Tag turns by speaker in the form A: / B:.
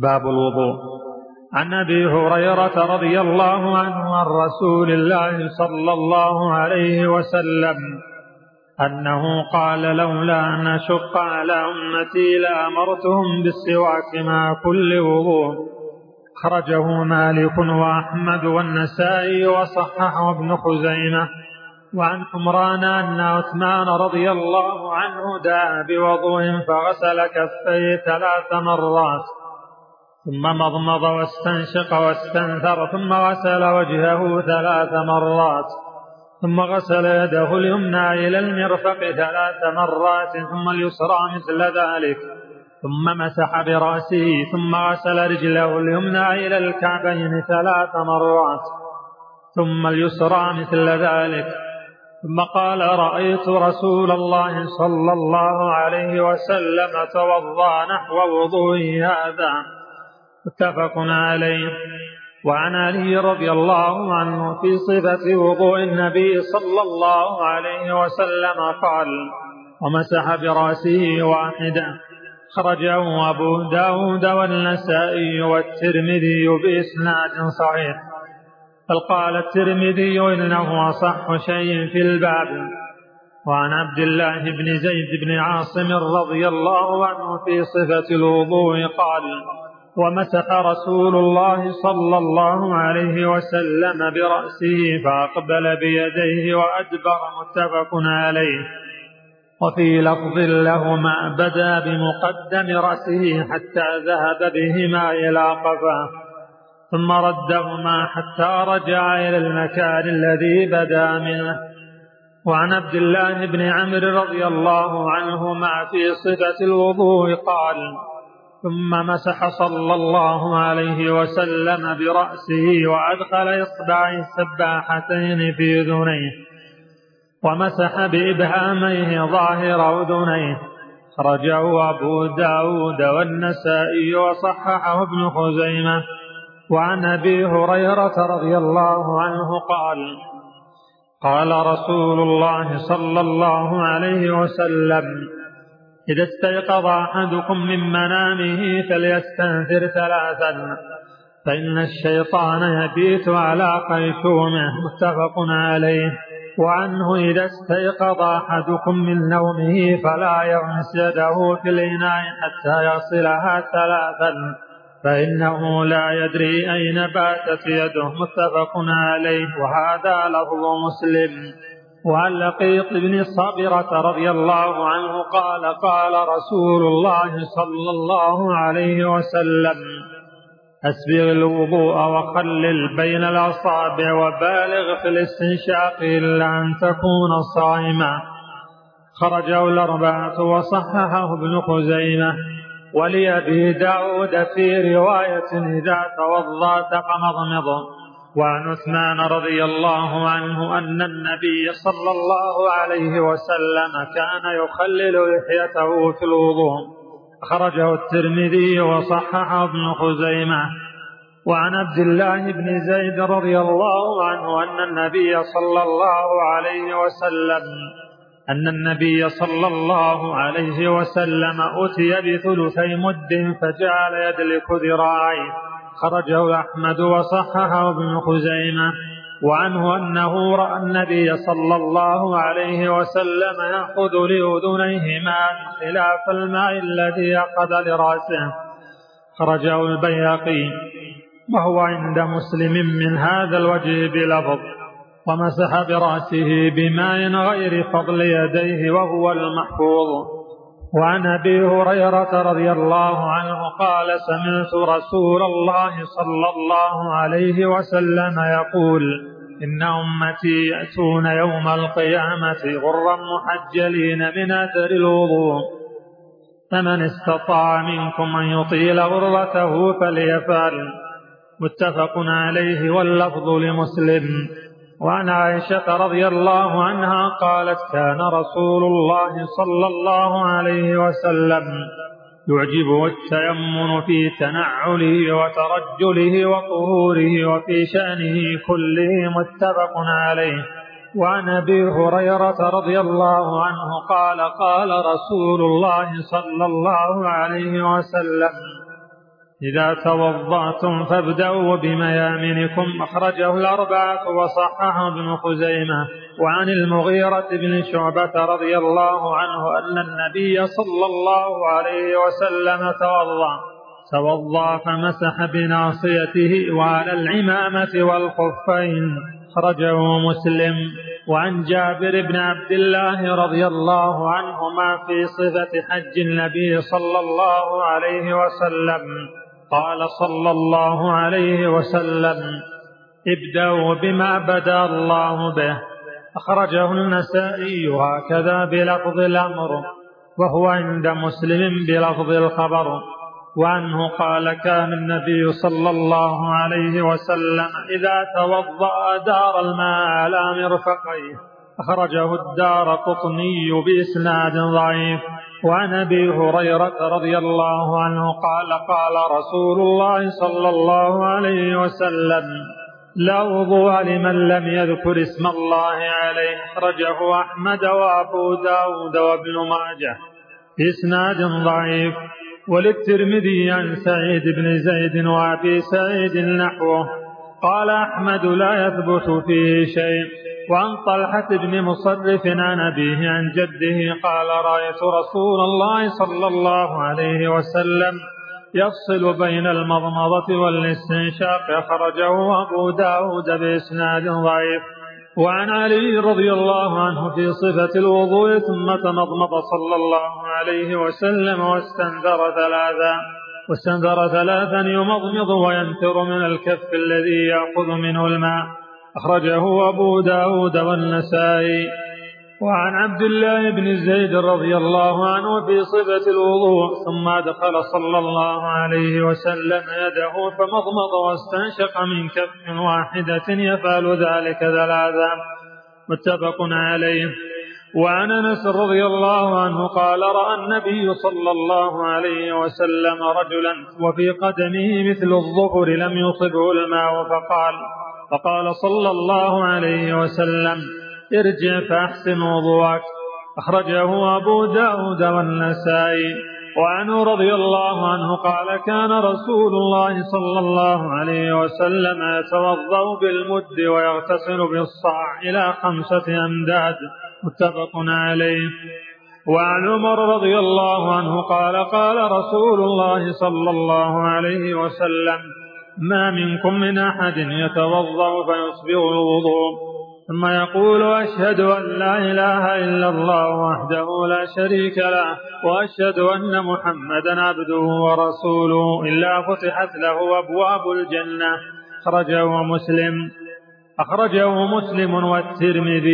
A: باب الوضوء. عن أبي هريرة رضي الله عنه عن رسول الله صلى الله عليه وسلم أنه قال لولا أن أشق على أمتي لأمرتهم بالسواك مع كل وضوء خرجه مالك وأحمد والنسائي وصححه ابن خزيمة. وعن حمران أن عثمان رضي الله عنه دعا بوضوء فغسل كفيه ثلاث مرات. ثم مضمض واستنشق واستنثر ثم غسل وجهه ثلاث مرات ثم غسل يده اليمنى إلى المرفق ثلاث مرات ثم اليسرى مثل ذلك ثم مسح برأسه ثم غسل رجله اليمنى إلى الكعبين ثلاث مرات ثم اليسرى مثل ذلك ثم قال رأيت رسول الله صلى الله عليه وسلم توضأ نحو وضوء هذا. متفق عليه. وعن علي رضي الله عنه في صفة وضوء النبي صلى الله عليه وسلم قال ومسح برأسه واحدا خرجه أبو داود والنسائي والترمذي بإسناد صحيح. بل قال الترمذي إنه أصح شيء في الباب. وعن عبد الله بن زيد بن عاصم رضي الله عنه في صفة الوضوء قال ومسح رسول الله صلى الله عليه وسلم برأسه فأقبل بيديه وأدبر متفق عليه. وفي لفظ لهما بدا بمقدم رأسه حتى ذهب بهما إلى قفاه. ثم ردهما حتى رجع إلى المكان الذي بدا منه. وعن عبد الله بن عمرو رضي الله عنهما في صفة الوضوء قال ثم مسح صلى الله عليه وسلم برأسه وأدخل إصبعي السباحتين في أذنيه ومسح بإبهاميه ظاهر أذنيه. خرجه أبو داود والنسائي وصححه ابن خزيمة. وعن أبي هريرة رضي الله عنه قال قال رسول الله صلى الله عليه وسلم إذا استيقظ أحدكم من منامه فليستنثر ثلاثا. فإن الشيطان يبيت على قيشومه متفق عليه. وعنه إذا استيقظ أحدكم من نومه فلا يغمس يده في الإناء حتى يصلها ثلاثا. فإنه لا يدري أين باتت يده متفق عليه. وهذا لفظ مسلم. وعن لقيط بن صابرة رضي الله عنه قال قال رسول الله صلى الله عليه وسلم أسبغ الوضوء وخلل بين الأصابع وبالغ في الاستنشاق إلا أن تكون صائما. خرجه الأربعة وصححه ابن خزيمة ولأبي داود في رواية إذا توضأت فمضمض وعن عثمان رضي الله عنه أن النبي صلى الله عليه وسلم كان يخلل لحيته في الوضوء. أخرجه الترمذي وصححه ابن خزيمة. وعن عبد الله بن زيد رضي الله عنه أن النبي صلى الله عليه وسلم أن النبي صلى الله عليه وسلم أتي بثلثي مد فجعل يدلك ذراعيه. خرجه أحمد وصححه ابن خزيمة وعنه أنه رأى النبي صلى الله عليه وسلم يأخذ لأذنيه ماء خلاف الماء الذي أخذ لرأسه. خرجه البياقي وهو عند مسلم من هذا الوجه بلفظ ومسح برأسه بماء غير فضل يديه وهو المحفوظ. وعن أبي هريرة رضي الله عنه قال سمعت رسول الله صلى الله عليه وسلم يقول إن أمتي يأتون يوم القيامة غرا محجلين من اثر الوضوء فمن استطاع منكم أن يطيل غرته فليفعل متفق عليه واللفظ لمسلم. وعن عائشة رضي الله عنها قالت كان رسول الله صلى الله عليه وسلم يعجبه التيمن في تنعله وترجله وطهوره وفي شأنه كله متفق عليه. وعن أبي هريرة رضي الله عنه قال قال رسول الله صلى الله عليه وسلم إذا توضأتم فابدأوا بميامنكم أخرجه الأربعة وصححه ابن خزيمة وعن المغيرة بن شعبة رضي الله عنه أن النبي صلى الله عليه وسلم توضأ. توضأ فمسح بناصيته وعلى العمامة والخفين. أخرجه مسلم وعن جابر بن عبد الله رضي الله عنهما في صفة حج النبي صلى الله عليه وسلم. قال صلى الله عليه وسلم ابدأوا بما بدا الله به. أخرجه النسائي هكذا بلفظ الأمر وهو عند مسلم بلفظ الخبر. وعنه قال كان النبي صلى الله عليه وسلم إذا توضأ دار الماء على مرفقيه. أخرجه الدار قطني بإسناد ضعيف. وعن أبي هريرة رضي الله عنه قال قال رسول الله صلى الله عليه وسلم لا وضوء لمن لم يذكر اسم الله عليه. اخرجه أحمد وأبو داود وابن ماجه. باسناد ضعيف. وللترمذي عن سعيد بن زيد وأبي سعيد نحوه. قال أحمد لا يثبت فيه شيء. وعن طلحة بن مصرف عن أبيه عن جده قال رأيت رسول الله صلى الله عليه وسلم يفصل بين المضمضة والاستنشاق. أخرجه أبو داود بإسناد ضعيف. وعن علي رضي الله عنه في صفة الوضوء ثم تمضمض صلى الله عليه وسلم واستنذر ثلاثا. واستنذر ثلاثا يمضمض وينثر من الكف الذي يأخذ منه الماء. أخرجه أبو داود والنسائي. وعن عبد الله بن زيد رضي الله عنه في صفة الوضوء ثم أدخل صلى الله عليه وسلم يده فمضمض واستنشق من كف واحدة يفعل ذلك ثلاثا. متفق عليه. وعن أنس رضي الله عنه قال رأى النبي صلى الله عليه وسلم رجلا وفي قدمه مثل الظفر لم يصبه الماء فقال فقال صلى الله عليه وسلم ارجع فأحسن وضوءك. أخرجه أبو داود والنسائي. وعنه رضي الله عنه قال كان رسول الله صلى الله عليه وسلم يتوضأ بالمد ويغتسل بالصاع إلى خمسة أمداد متفق عليه. وعن عمر رضي الله عنه قال قال رسول الله صلى الله عليه وسلم ما منكم من أحد يتوضأ فيصبغ الوضوء. ثم يقول أشهد أن لا إله إلا الله وحده لا شريك له وأشهد أن محمدا عبده ورسوله. إلا فتحت له أبواب الجنة. أخرجه مسلم. أخرجه مسلم والترمذي.